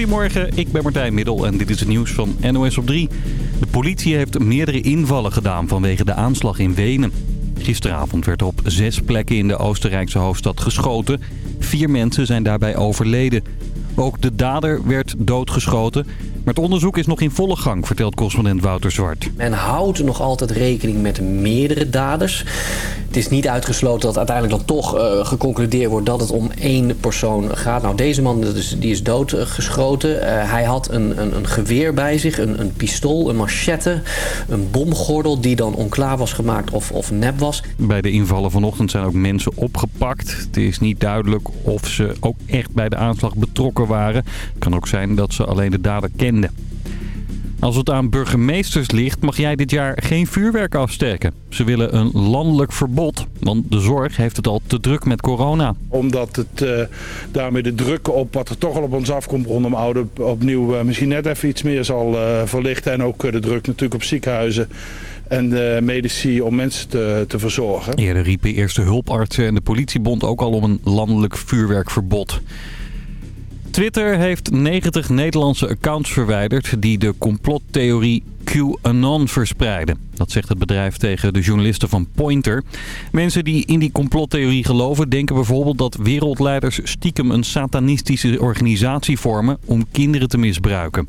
Goedemorgen, ik ben Martijn Middel en dit is het nieuws van NOS op 3. De politie heeft meerdere invallen gedaan vanwege de aanslag in Wenen. Gisteravond werd er op zes plekken in de Oostenrijkse hoofdstad geschoten. Vier mensen zijn daarbij overleden. Ook de dader werd doodgeschoten. Maar het onderzoek is nog in volle gang, vertelt correspondent Wouter Zwart. Men houdt nog altijd rekening met meerdere daders. Het is niet uitgesloten dat uiteindelijk dan toch uh, geconcludeerd wordt dat het om één persoon gaat. Nou, deze man is, die is doodgeschoten. Uh, hij had een, een, een, geweer bij zich, een, een pistool, een machette, een bomgordel die dan onklaar was gemaakt of, of nep was. Bij de invallen vanochtend zijn ook mensen opgepakt. Het is niet duidelijk of ze ook echt bij de aanslag betrokken waren. Het kan ook zijn dat ze alleen de dader kenden. Als het aan burgemeesters ligt, mag jij dit jaar geen vuurwerk afsteken. Ze willen een landelijk verbod, want de zorg heeft het al te druk met corona. Omdat het uh, daarmee de druk op wat er toch al op ons afkomt rondom oude opnieuw uh, misschien net even iets meer zal uh, verlichten. En ook de druk natuurlijk op ziekenhuizen en de medici om mensen te, te verzorgen. Eerder riepen eerste hulpartsen en de politiebond ook al om een landelijk vuurwerkverbod. Twitter heeft 90 Nederlandse accounts verwijderd die de complottheorie QAnon verspreiden. Dat zegt het bedrijf tegen de journalisten van Pointer. Mensen die in die complottheorie geloven denken bijvoorbeeld dat wereldleiders stiekem een satanistische organisatie vormen om kinderen te misbruiken.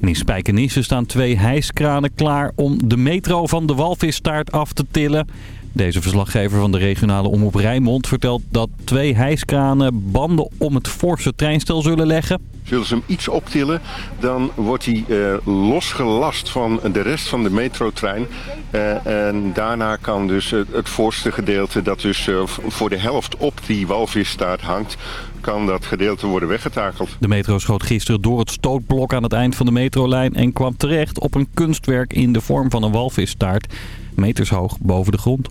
En in Spijkenisse staan twee hijskranen klaar om de metro van de walvisstaart af te tillen. Deze verslaggever van de regionale omroep Rijnmond vertelt dat twee hijskranen banden om het forse treinstel zullen leggen. Zullen ze hem iets optillen, dan wordt hij uh, losgelast van de rest van de metrotrein. Uh, en daarna kan dus het, het voorste gedeelte dat dus uh, voor de helft op die walvisstaart hangt, kan dat gedeelte worden weggetakeld. De metro schoot gisteren door het stootblok aan het eind van de metrolijn en kwam terecht op een kunstwerk in de vorm van een walvisstaart. Meters hoog boven de grond.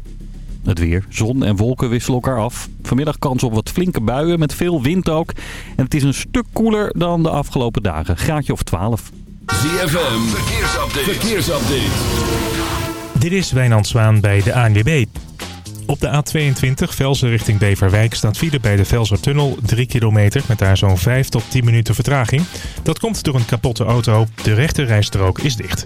Het weer. Zon en wolken wisselen elkaar af. Vanmiddag kans op wat flinke buien met veel wind ook. En het is een stuk koeler dan de afgelopen dagen. Graadje of 12. ZFM. Verkeersupdate. Verkeersupdate. Dit is Wijnand Zwaan bij de ANWB. Op de A22 Velsen richting Beverwijk staat file bij de Velsertunnel 3 kilometer met daar zo'n 5 tot 10 minuten vertraging. Dat komt door een kapotte auto. De rechte rijstrook is dicht.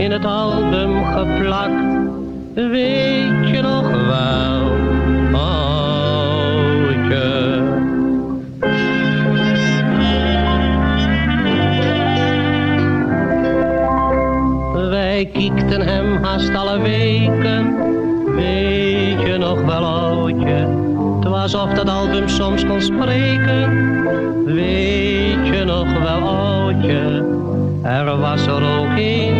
in het album geplakt. Weet je nog wel, oudje. Wij kiekten hem haast alle weken. Weet je nog wel, oudje? Het was of dat album soms kon spreken. Weet je nog wel, oudje? Er was er ook een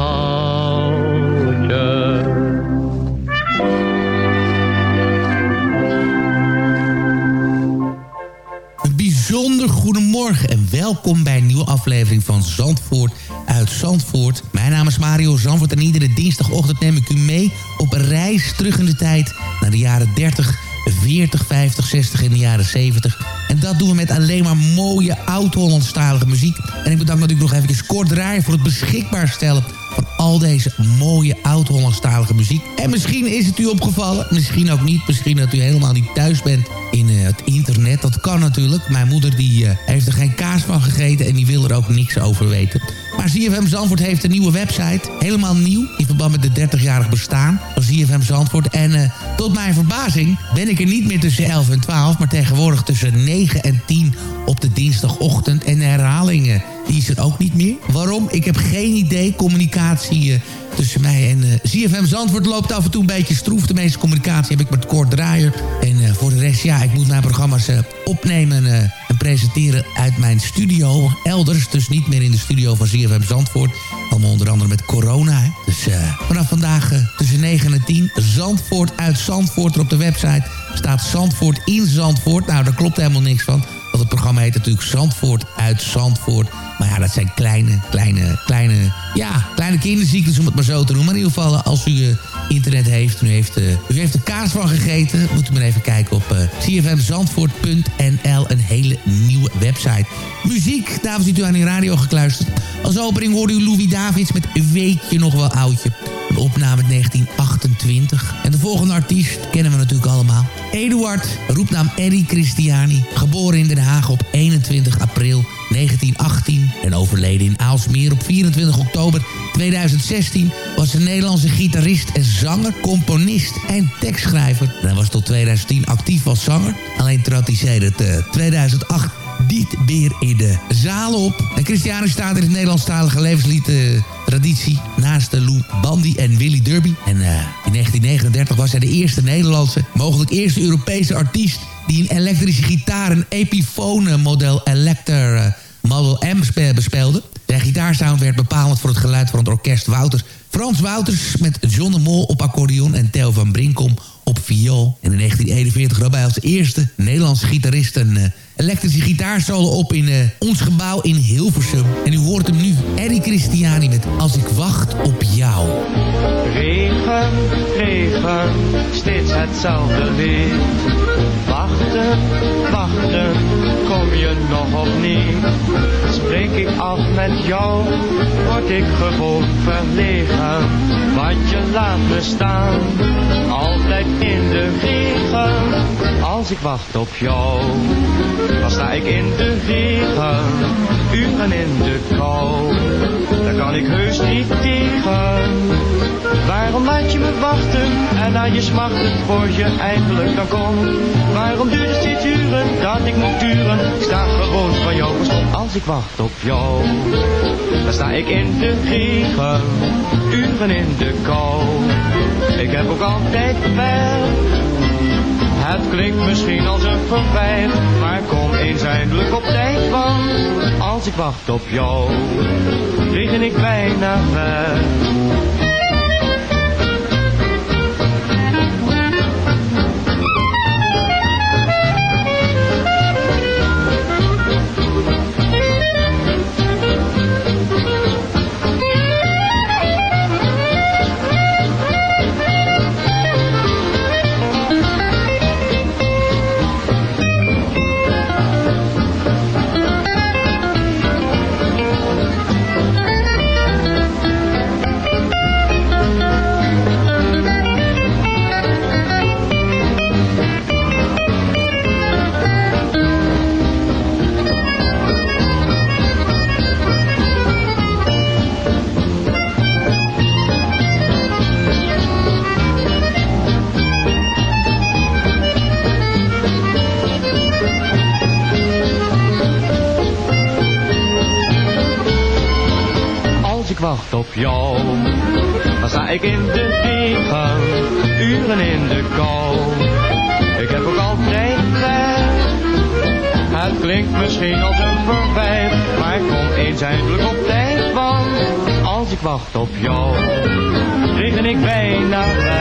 Welkom bij een nieuwe aflevering van Zandvoort uit Zandvoort. Mijn naam is Mario Zandvoort en iedere dinsdagochtend neem ik u mee op reis terug in de tijd naar de jaren 30, 40, 50, 60 en de jaren 70. En dat doen we met alleen maar mooie oud-Hollandstalige muziek. En ik bedank natuurlijk nog even Kort Draaier voor het beschikbaar stellen van al deze mooie oud-Hollandstalige muziek. En misschien is het u opgevallen, misschien ook niet. Misschien dat u helemaal niet thuis bent in eh, het internet. Dat kan natuurlijk. Mijn moeder die, eh, heeft er geen kaas van gegeten en die wil er ook niks over weten. Maar ZFM Zandvoort heeft een nieuwe website. Helemaal nieuw. In verband met de 30-jarig bestaan van ZFM Zandvoort. En eh, tot mijn verbazing ben ik er niet meer tussen 11 en 12. Maar tegenwoordig tussen 9 en 10 op de dinsdagochtend. En de herhalingen, die is er ook niet meer. Waarom? Ik heb geen idee. Communicatie... eh, tussen mij en ZFM Zandvoort loopt af en toe een beetje stroef. De meeste communicatie heb ik met Kort Draaier. En eh, voor de rest, ja, ik moet mijn programma's eh, opnemen eh, en presenteren uit mijn studio. Elders, dus niet meer in de studio van ZFM Zandvoort. Allemaal onder andere met corona. Dus vanaf vandaag tussen 9 en 10. Zandvoort uit Zandvoort. Er op de website staat Zandvoort in Zandvoort. Nou, daar klopt helemaal niks van. Want het programma heet natuurlijk Zandvoort uit Zandvoort. Maar ja, dat zijn kleine, kleine, kleine... Ja, kleine kinderziektes om het maar zo te noemen. Maar in ieder geval, als u internet heeft... U heeft, eh, u heeft er kaas van gegeten... moet u maar even kijken op eh cfmzandvoort.nl. Een hele nieuwe website. Muziek, daarvoor ziet u aan die radio gekluisterd. Als opening hoorde u Louis Davids met Weet je nog wel oudje. Een opname uit 1928. En de volgende artiest kennen we natuurlijk allemaal. Eduard, roepnaam Eddie Christiani. Geboren in Den Haag op 21 april 1928 overleden in Aalsmeer op 24 oktober 2016... was een Nederlandse gitarist en zanger, componist en tekstschrijver. En hij was tot 2010 actief als zanger. Alleen trad hij sedert uh, 2008 niet meer in de zalen op. En Christiane staat in het Nederlandstalige levenslied... Traditie naast de Lou Bandy en Willy Derby. En uh, in 1939 was hij de eerste Nederlandse, mogelijk eerste Europese artiest... die een elektrische gitaar, een Epiphone model Elector uh, Model M bespeelde. Zijn gitaarsound werd bepalend voor het geluid van het orkest Wouters. Frans Wouters met John de Mol op accordeon en Theo van Brinkom op viool. En in 1941 nam hij als eerste Nederlandse gitarist een uh, elektrische gitaarsolo op in uh, ons gebouw in Hilversum. En u hoort hem nu, Eddie Christiani met Als ik wacht op jou. Regen, regen, steeds hetzelfde weer. Wachten, wachten, kom je nog of niet? Spreek ik af met jou, word ik gewoon verlegen. Want je laat me staan, altijd in de regen. Als ik wacht op jou, dan sta ik in de regen. Uren in de kou, daar kan ik heus niet tegen. Waarom laat je me wachten en na je smachten voor je eindelijk dan komt? Waarom duurt het steeds uren dat ik moet duren? Ik sta gewoon van jou als ik wacht op jou. Dan sta ik in de regen, uren in de kou. Ik heb ook altijd wel. Het klinkt misschien als een verwijt, maar kom eens eindelijk op tijd, want als ik wacht op jou, regen ik bijna weg. Op. Dan sta ik in de regen, uren in de kou. Ik heb ook altijd tijd. Het klinkt misschien als een verwijt, maar ik kom eens eindelijk op tijd. Want als ik wacht op jou, regen ik bijna weg.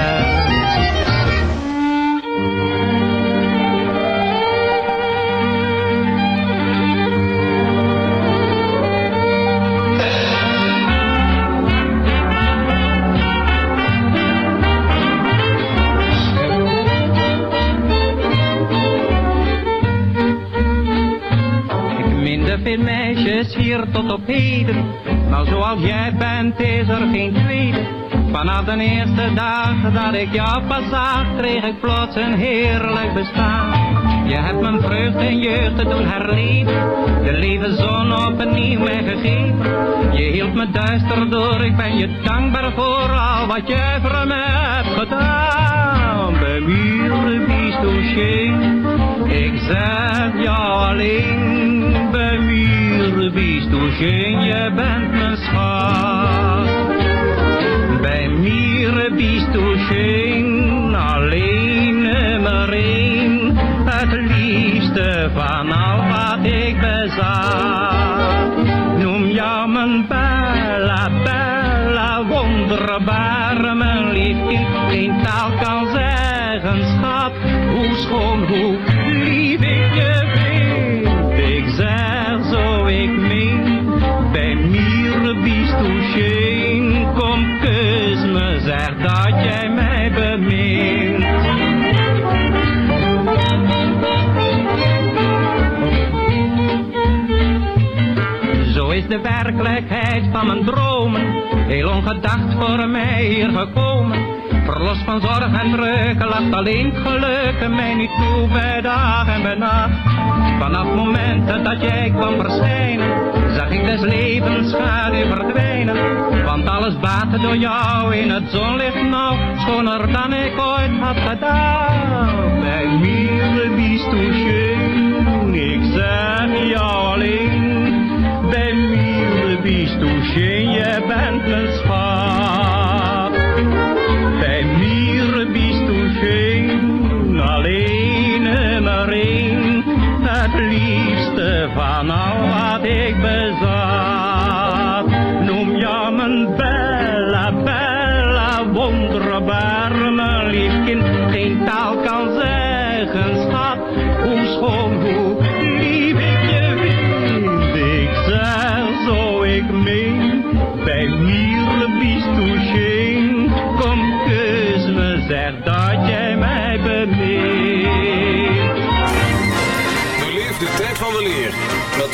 Tot. Maar zoals jij bent is er geen tweede. Vanaf de eerste dag dat ik jou pas zag, kreeg ik plots een heerlijk bestaan. Je hebt mijn vreugde en jeugd te doen herleven, de levenzon opnieuw mij gegeven. Je hield me duister door, ik ben je dankbaar voor al wat jij voor me hebt gedaan. Bij muren biest ik zet jou alleen bij muren biest je bent mijn schat. Bij muren biest alleen nummer één, het liefste van al wat ik bezat. Noem jou mijn bella, bella, wonderbaar, mijn lief kind, geen taal kan zeggen, schat, hoe schoon, hoe werkelijkheid van mijn dromen, heel ongedacht voor mij hier gekomen Verlost van zorg en druk, lacht alleen geluk mij niet toe bij dag en bij nacht. Vanaf het moment dat jij kwam verschijnen, zag ik des levens schaduw verdwijnen. Want alles baatte door jou in het zonlicht nou, schoner dan ik ooit had gedaan. Bij mir bist schön, ik zeg jou alleen. Bij mir schön, jij bent mijn schat. Bij du schön, alleen en maar één. Het liefste van al wat ik bezat.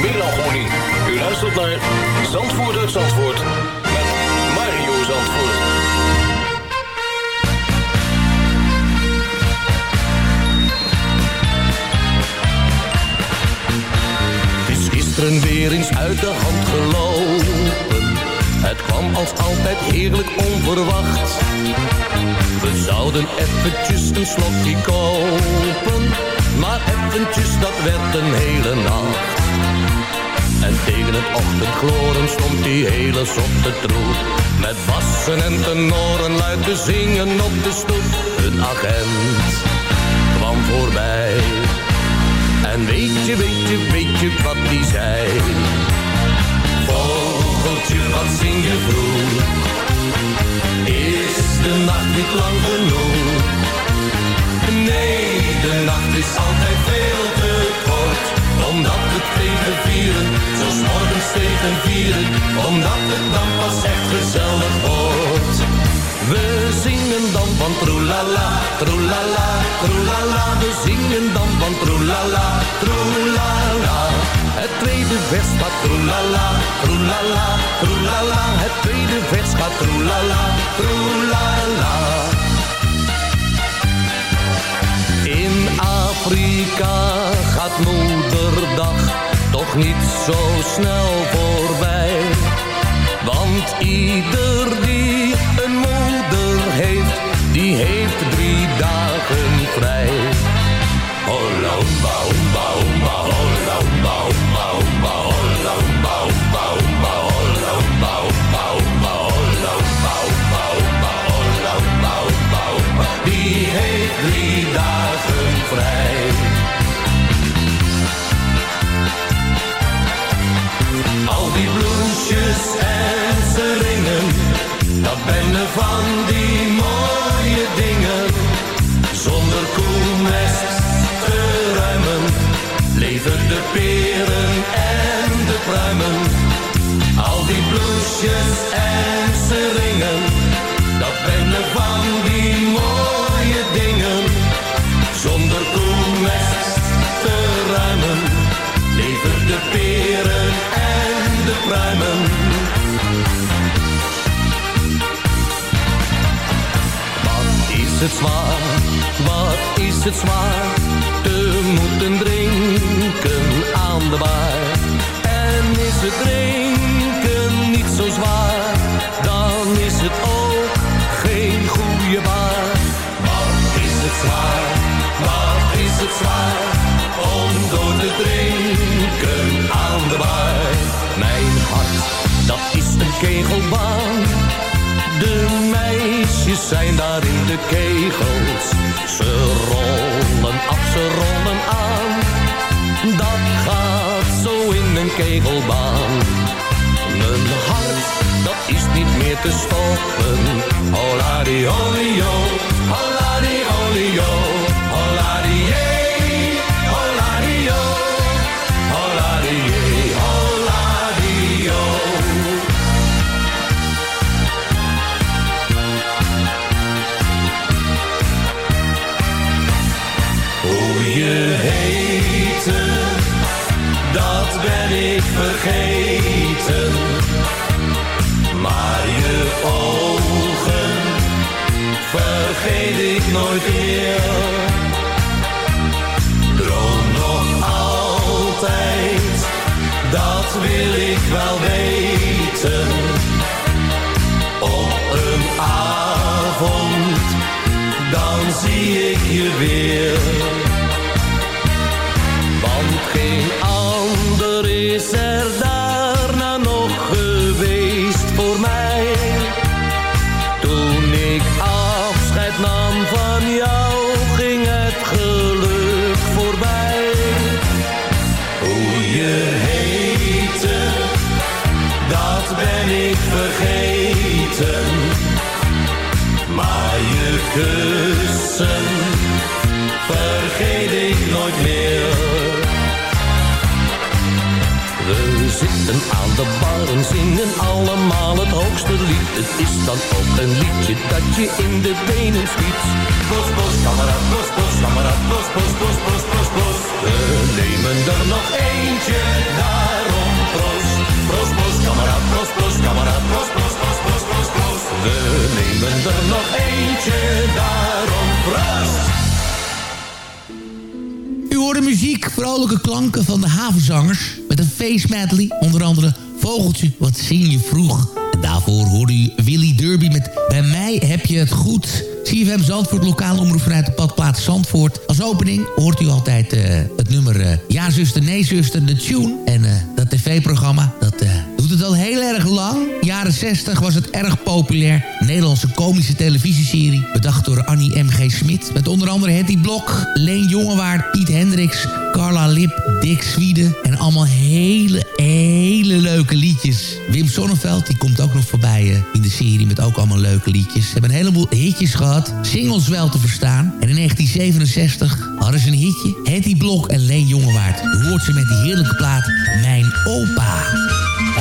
melancholie. U luistert naar Zandvoort uit Zandvoort met Mario Zandvoort. Is gisteren weer eens uit de hand gelopen. Het kwam als altijd heerlijk onverwacht. We zouden eventjes een slokje kopen. Maar eventjes, dat werd een hele nacht. En tegen het ochtendgloren stond die hele zotte troep. Met bassen en tenoren luid te zingen op de stoep. Een agent kwam voorbij. En weet je, weet je, weet je wat die zei? Vogeltje, wat zing je vroeg? Is de nacht niet lang genoeg? Nee, de nacht is altijd veel. Omdat het tegen vieren, zo 's morgens tegen vieren. Omdat het dan pas echt gezellig wordt. We zingen dan van troelala, troelala, troelala. We zingen dan van troelala, troelala. Het tweede vers gaat troelala, troelala, troelala. Het tweede vers gaat troelala, troelala. In Afrika gaat moederdag toch niet zo snel voorbij. Want ieder die een moeder heeft, die heeft drie dagen vrij. Hoemba, holla, hoemba, hoemba, hoemba, holla, hoemba, hoemba, hoemba, holla, hoemba, hoemba, hoemba, holla, hoemba, hoemba, hoemba, holla, hoemba, hoemba, hoemba. Die heeft drie dagen vrij. 皇帝 het zwaar, wat is het zwaar. Te moeten drinken aan de baar. En is het drinken niet zo zwaar, dan is het ook geen goede baar. Wat is het zwaar, wat is het zwaar, om door te drinken aan de baar. Mijn hart, dat is een kegelbaan. De meisjes zijn daar in de keel kegelbaan. Mijn hart, dat is niet meer te stoppen. Hola di olio, hola di olio, ben ik vergeten. Maar je ogen vergeet ik nooit meer. Droom nog altijd, dat wil ik wel weten. De zingen allemaal het hoogste lied. Het is dan ook een liedje dat je in de benen schiet. Bos, bos, kameraad, bos, bos, kameraad, bos, bos, bos, bos, bos, bos. We nemen er nog eentje, daarom proost. Proost, bos, kameraad, bos, bos, kameraad, bos, bos, bos, bos, bos, bos. We nemen er nog eentje, daarom proost. U hoorde muziek, vrolijke klanken van de havenzangers... met een face medley, onder andere Vogeltje, wat zing je vroeg? En daarvoor hoorde u Willy Derby met Bij mij heb je het goed... CFM Zandvoort, lokale omroep vanuit de badplaats Zandvoort. Als opening hoort u altijd eh, het nummer eh, Ja zuster, nee zuster, de tune. En eh, dat tv-programma, het al heel erg lang. Jaren 60 was het erg populair. Nederlandse komische televisieserie. Bedacht door Annie M.G. Smit. Met onder andere Hetty Blok, Leen Jongewaard, Piet Hendricks... Carla Lip, Dick Zwieden. En allemaal hele, hele leuke liedjes. Wim Sonneveld, die komt ook nog voorbij eh, in de serie... met ook allemaal leuke liedjes. Ze hebben een heleboel hitjes gehad. Singles wel te verstaan. En in 1967 hadden ze een hitje. Hetty Blok en Leen Jongewaard. Hoort ze met die heerlijke plaat Mijn Opa.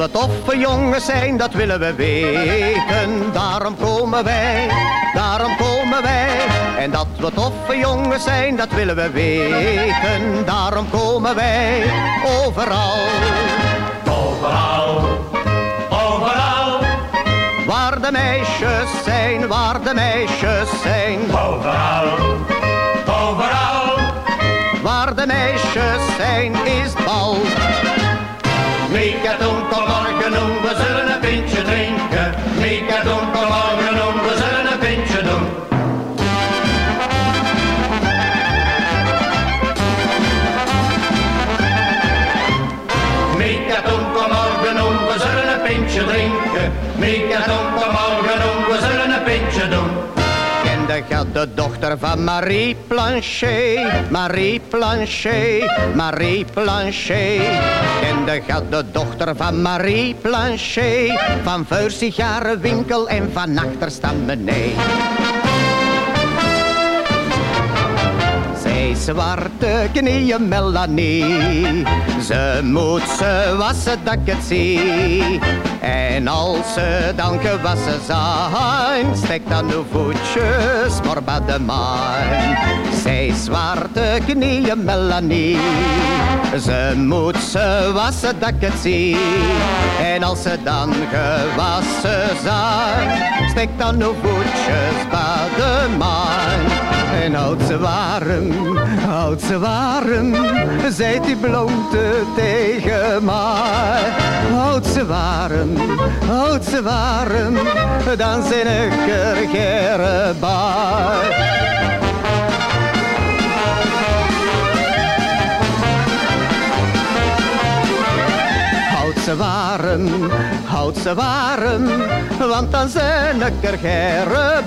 We toffe jongens zijn, dat willen we weten. Daarom komen wij, daarom komen wij. En dat we toffe jongens zijn, dat willen we weten. Daarom komen wij overal. Overal, overal. Waar de meisjes zijn, waar de meisjes zijn. Overal, overal. Waar de meisjes zijn, is bal. Megaton, kom morgen doen, we zullen een pintje drinken. Megaton, kom de dochter van Marie Planchet, Marie Planchet, Marie Planchet. Kende gaat de dochter van Marie Planchet, van vuur sigarenwinkel en van achterstammenee. Zij zwarte knieën Melanie, ze moet ze wassen dat ik het zie. En als ze dan gewassen zijn, steekt dan de voetjes maar bij de maan. Zij zwarte knieën Melanie, ze moet ze wassen dat ik het zie. En als ze dan gewassen zijn, steekt dan de voetjes bij de maan. En houd ze warm, houd ze warm, zijt die blote tegen mij. Houd ze warm, houd ze warm, dan zijn ik er gere bij. Houd ze warm, houd ze warm, want dan zijn ik er gere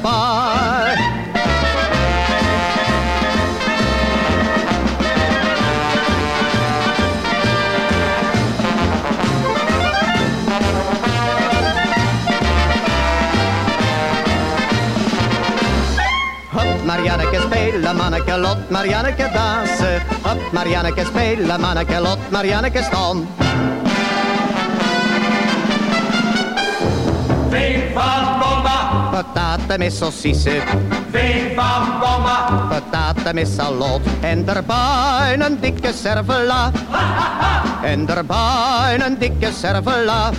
spelen, manneke lot, Marianneke dansen. Hop, Marianneke spelen, manneke lot, Marianneke staan. Viva bomba, Pataten met saucissen, viva bomba, pataten met salot. En daarbij een dikke servela. En daarbij een dikke servela.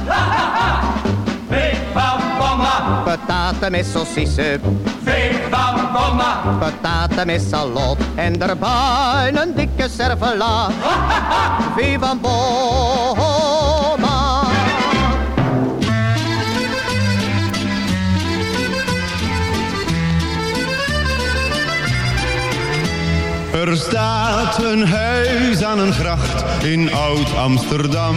Viva bomba, Pataten met saucissen, viva bomba, pataten met salot. En daarbij een dikke servela. Viva bomba. Er staat een huis aan een gracht in Oud-Amsterdam.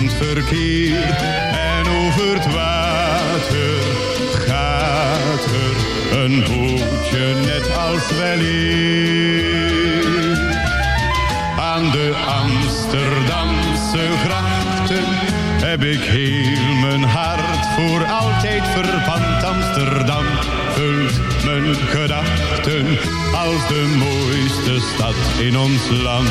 En over het water gaat er een bootje net als weleer. Aan de Amsterdamse grachten heb ik heel mijn hart voor altijd verpand. Amsterdam vult mijn gedachten als de mooiste stad in ons land.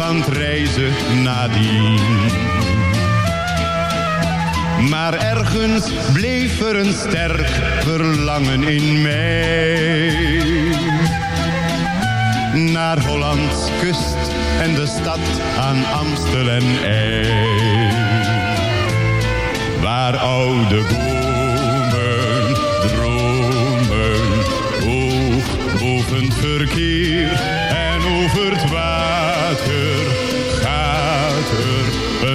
van het reizen nadien. Maar ergens bleef er een sterk verlangen in mij. Naar Hollands kust en de stad aan Amstel en IJ. Waar oude bomen dromen, hoog boven verkeer en over het water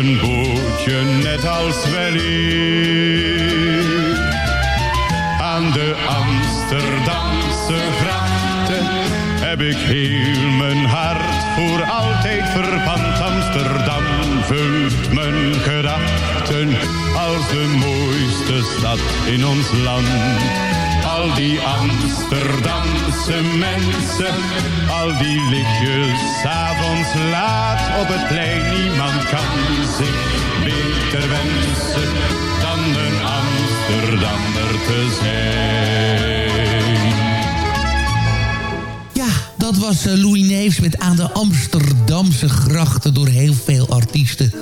een bootje net als weleer. Aan de Amsterdamse grachten heb ik heel mijn hart voor altijd verpand. Amsterdam vult mijn gedachten als de mooiste stad in ons land. Al die Amsterdamse mensen, al die lichtjes avonds laat op het plein. Niemand kan zich beter wensen dan een Amsterdammer te zijn. Ja, dat was eh, Louis Neefs met aan de Amsterdamse grachten door heel veel artiesten.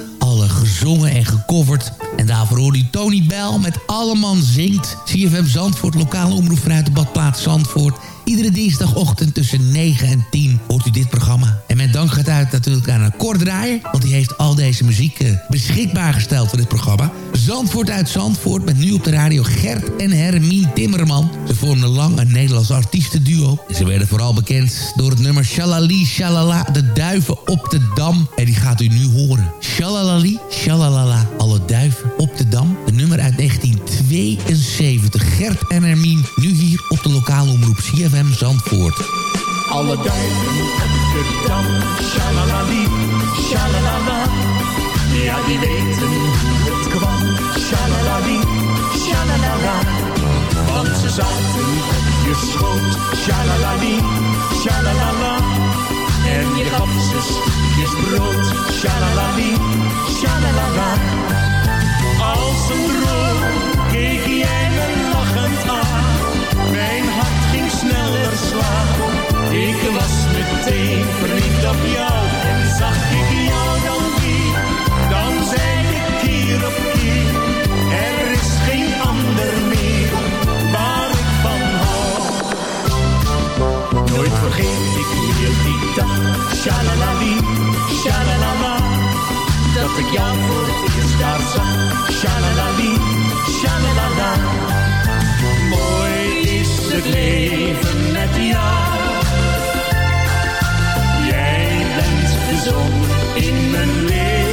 Gezongen en gecoverd. En daarvoor hoorde u Tony Bell met Alleman Zingt. CFM Zandvoort, lokale omroep vanuit de badplaats Zandvoort. Iedere dinsdagochtend tussen 9 en 10 hoort u dit programma. En mijn dank gaat uit natuurlijk aan een Kort Draaier... want die heeft al deze muziek eh, beschikbaar gesteld voor dit programma. Zandvoort uit Zandvoort met nu op de radio Gert en Hermien Timmerman. Ze vormden lang een Nederlands artiestenduo. En ze werden vooral bekend door het nummer Shalali Shalala, de duiven op de dam. En die gaat u nu horen. Shalalali Shalalala, alle duiven op de dam. Een nummer uit 1972. Gert en Hermien, nu hier op de lokale omroep CFM Zandvoort. Alle duiven op de dam, shalalali, shalalala. Ja, die weten hoe het kwam, shalalali, shalalala. Want ze zaten op je schoot, shalalali, shalalala. En je gaf ze stukjes brood, shalalali, shalalala. Als een droom sneller. Ik was meteen verliefd op jou. En zag ik jou dan weer. Dan zei ik keer op. Er is geen ander meer. Waar ik van hou. Nooit vergeet ik meer die dag. Shalalali, shalalala. Dat ik jou voor het eerst daar zag. Shalalali, shalalala. Het leven met jou. Jij bent de zon in mijn leven.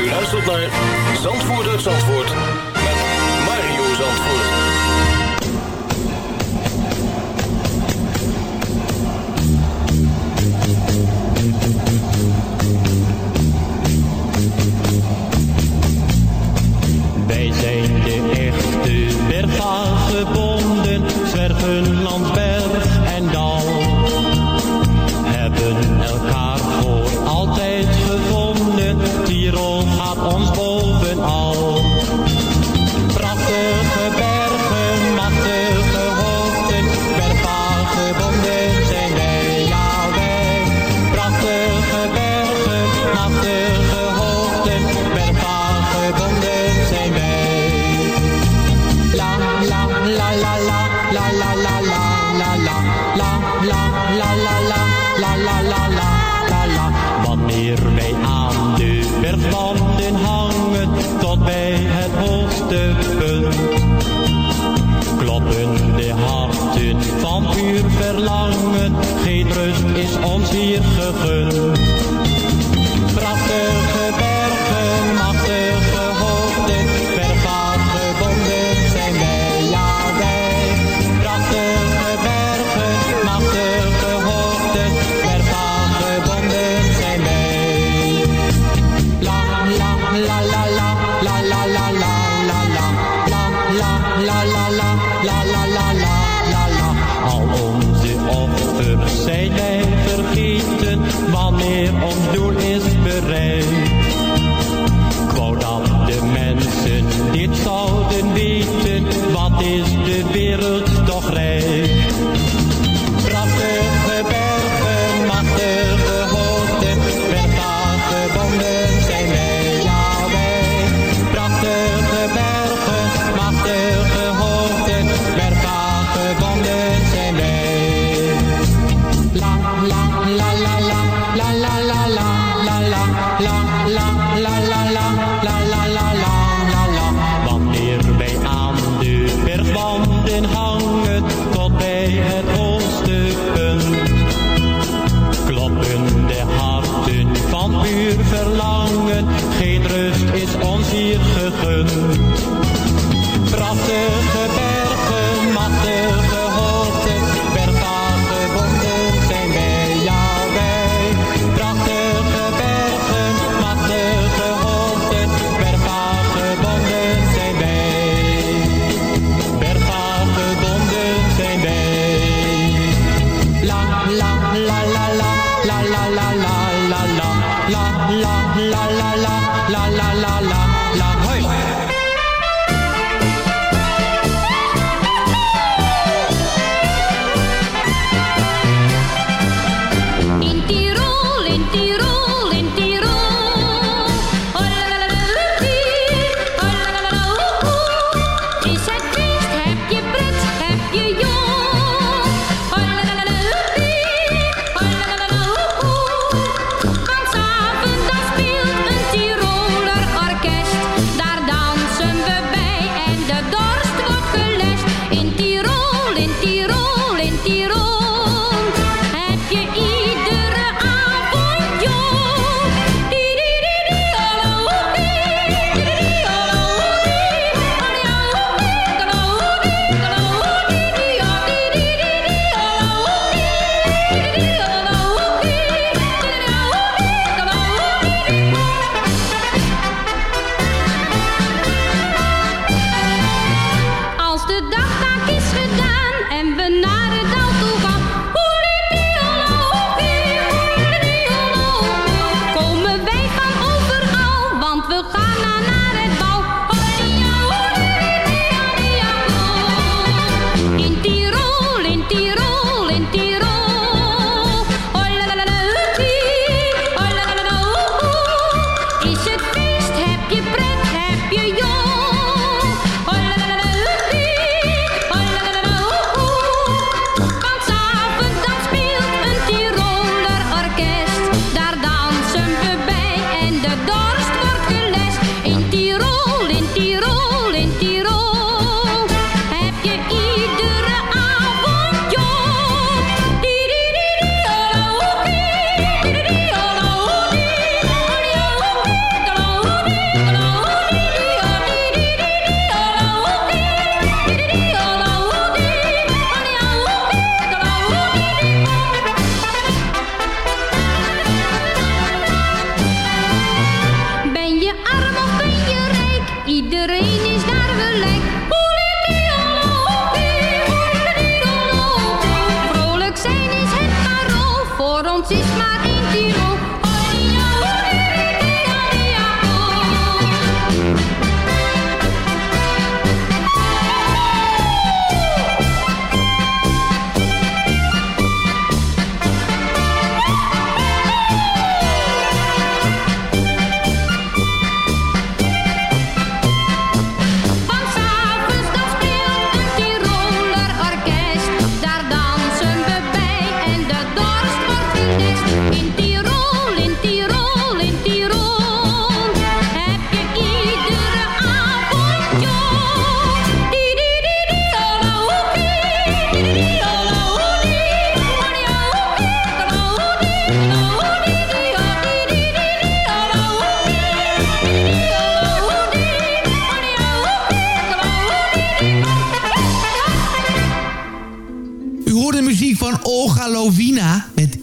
U luistert naar Zandvoort Zandvoort met Mario Zandvoort. Wij zijn de echte bergvagebonden, zwerven langs berg en dal. Hebben elkaar comes.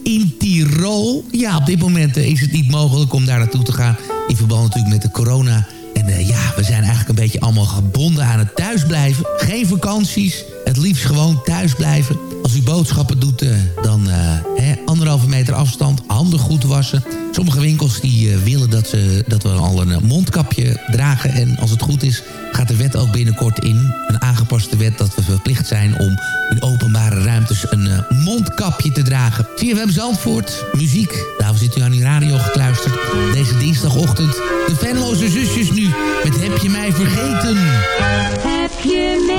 In Tirol. Ja, op dit moment eh, is het niet mogelijk om daar naartoe te gaan. In verband natuurlijk met de corona. En uh, ja, we zijn eigenlijk een beetje allemaal gebonden aan het thuisblijven. Geen vakanties, het liefst gewoon thuis blijven. Als u boodschappen doet, uh, dan anderhalve meter afstand, handen goed wassen. Sommige winkels die willen dat, ze, dat we al een mondkapje dragen. En als het goed is, gaat de wet ook binnenkort in. Een aangepaste wet dat we verplicht zijn om in openbare ruimtes een uh, mondkapje te dragen. CFM Zandvoort, muziek. Daarvoor zit u aan uw radio gekluisterd. Deze dinsdagochtend de Venloze zusjes nu met Heb je mij vergeten? Heb je mij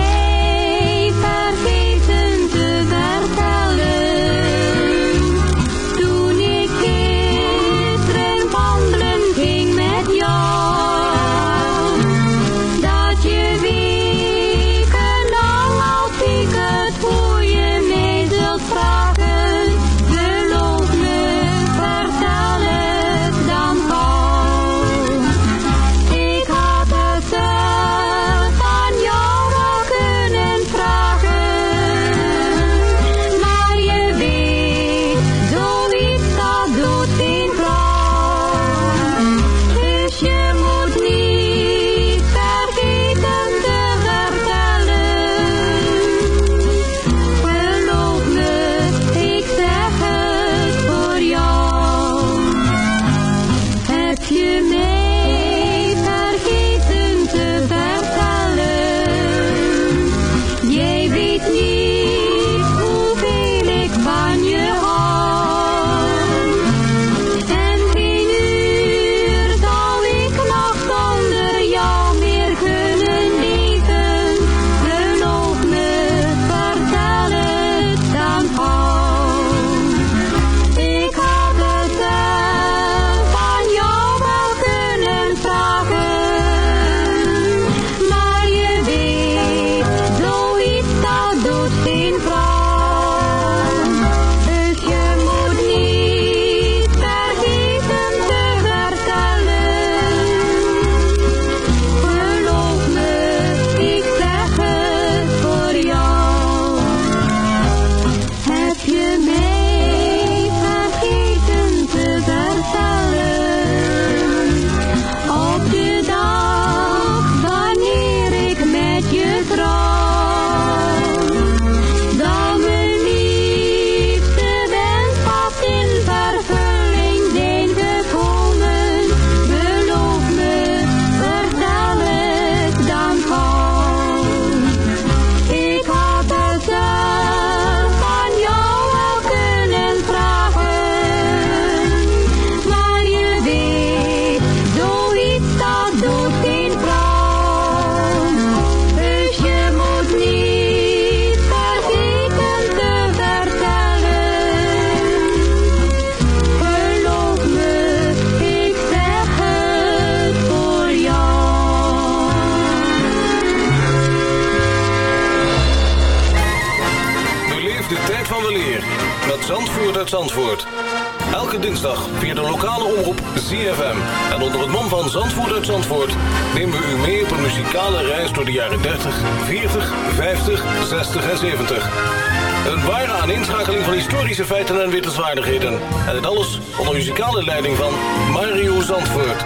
en dit alles onder muzikale leiding van Mario Zandvoort.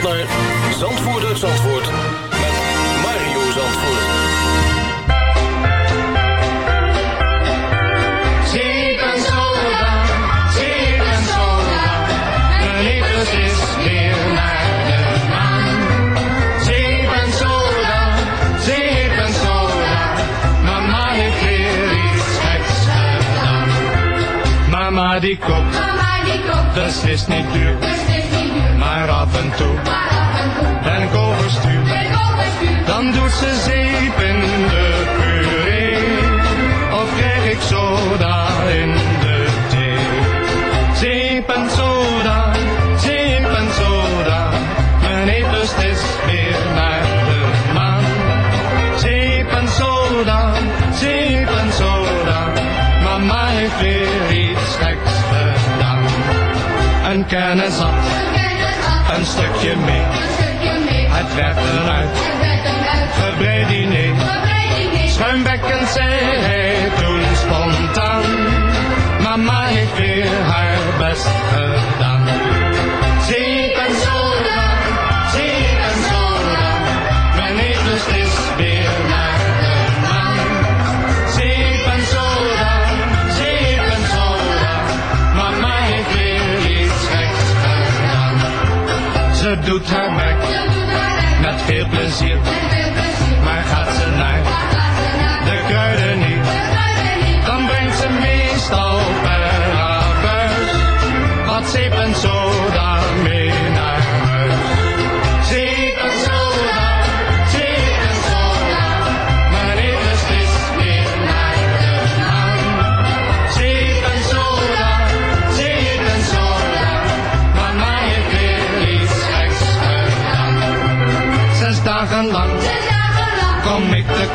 naar Zandvoort uit Zandvoort met Mario Zandvoort. Zeven soda, zeven soda, mijn liefde is weer naar de maan. Zeven soda, zeven soda, mama heeft weer iets geks gedaan. Mama die koopt, beslist niet duur, maar af en toe ben ik. Dan doet ze zeep in de puree. Of krijg ik soda in de thee. Zeep en soda, zeep en soda. Mijn eetlust is weer naar de maan. Zeep en soda, zeep en soda. Mama heeft weer iets geks gedaan. Een kennis had een stukje mee. Het werd een uit. niet, diner. Schuimbekkend zei hij toen spontaan. Mama heeft weer haar best. doet haar werk met veel plezier.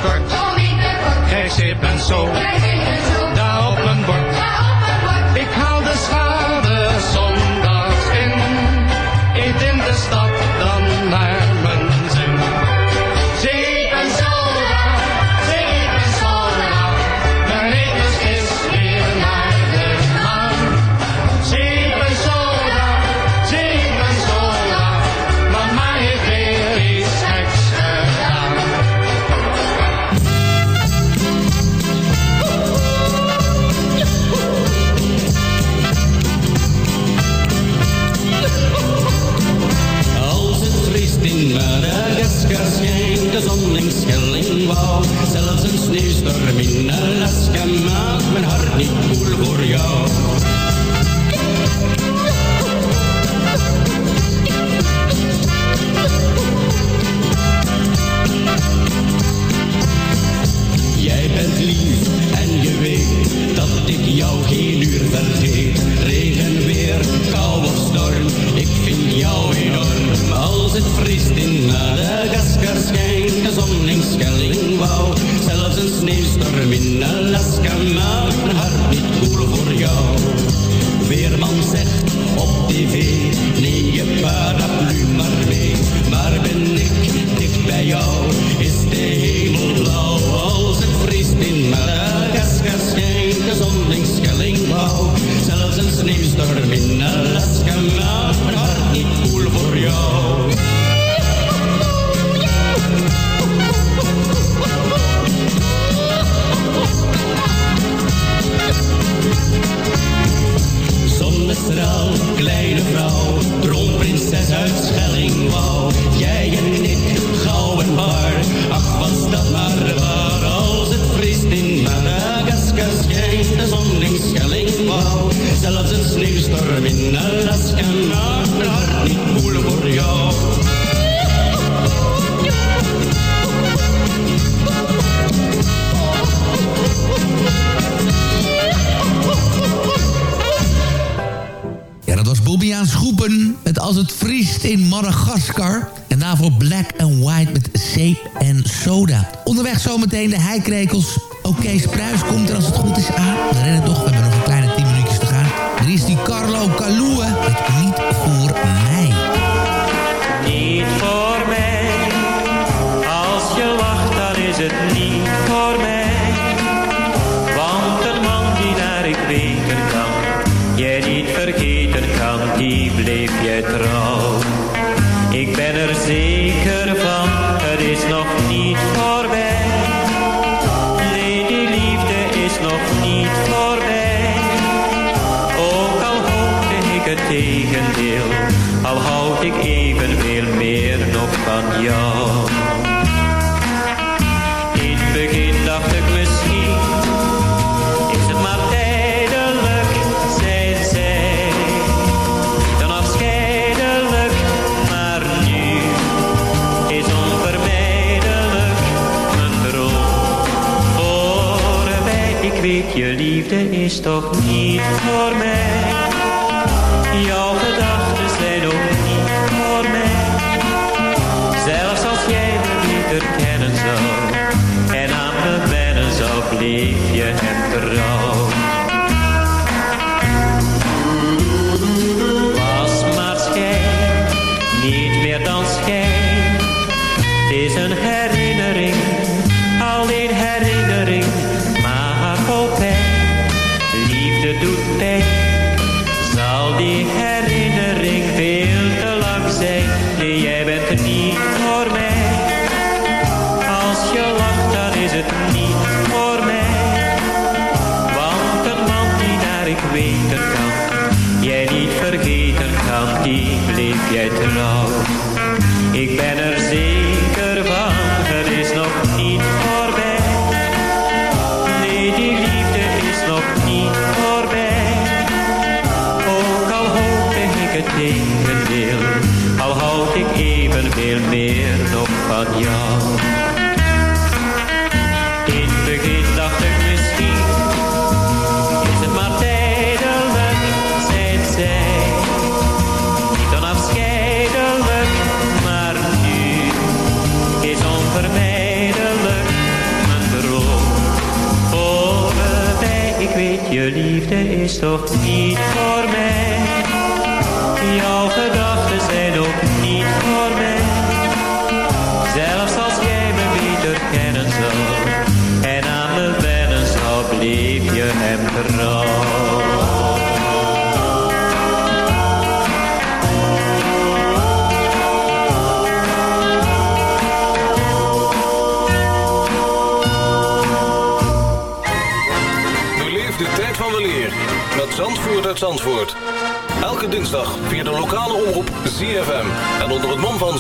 kort. Gij zij bent zo. vriest in Madagaskar schijnt de zon in Schellingwouw. Zelfs een sneeuwstorm in de heikrekels. Ook Kees Pruis komt er als het goed is aan. We rennen toch, we hebben nog een kleine 10 minuutjes te gaan. Er is die Carlo Caloue het Niet voor mij. Niet voor mij. Als je wacht, dan is het niet voor mij. Want een man die naar ik weten kan, je niet vergeten kan, die bleef je trouw. Ik ben er zeker van, er is nog liefde is toch niet voor mij. Liefde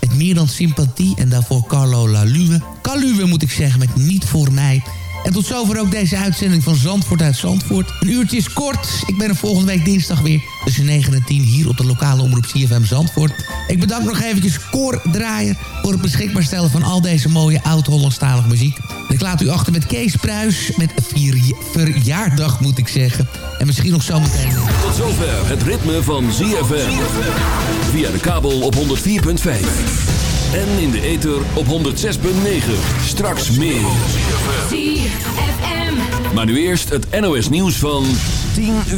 met meer dan sympathie. En daarvoor Carlo Laluwe. Caluwe moet ik zeggen, met Niet voor mij. En tot zover ook deze uitzending van Zandvoort uit Zandvoort. Een uurtje is kort. Ik ben er volgende week dinsdag weer tussen 9 en 10 hier op de lokale omroep CFM Zandvoort. Ik bedank nog eventjes Cor Draaier voor het beschikbaar stellen van al deze mooie oud-Hollandstalige muziek. Ik laat u achter met Kees Pruis met vier verjaardag moet ik zeggen. En misschien nog zometeen. Tot zover het ritme van ZFM. Via de kabel op 104.5. En in de ether op 106.9. Straks meer. Maar nu eerst het NOS nieuws van 10 uur.